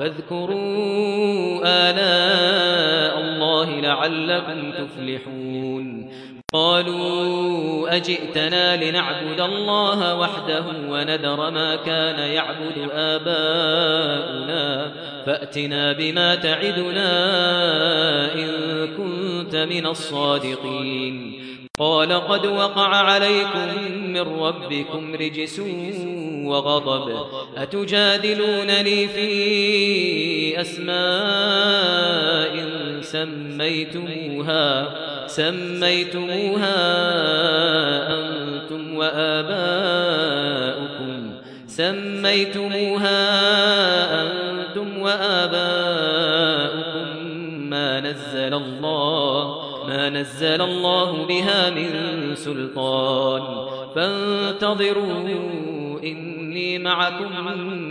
فاذكروا آلاء لعلكم تفلحون. قالوا أجئتنا لنعبد الله وحده وندر ما كان يعبد آباؤنا. فأتنا بما تعدنا إن كنت من الصادقين. قال قد وقع عليكم من ربكم رجس وغضب. أتجادلونني في أسماء سميتموها سميتموها أنتم وآباؤكم. سميتموها أنتم وآباؤكم. ما نزل الله ما نزل الله بها من سلطان. فانتظروا إني معكم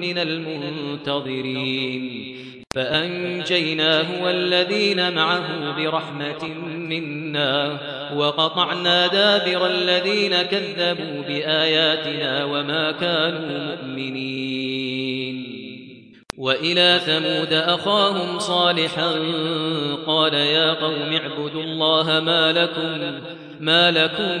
من المنتظرين. فأنجيناه والذين معه برحمة منا وقطعنا دابر الذين كذبوا بآياتنا وما كانوا مؤمنين. وإلى ثمود أخاهم صالحا قال يا قوم اعبدوا الله ما لكم ما لكم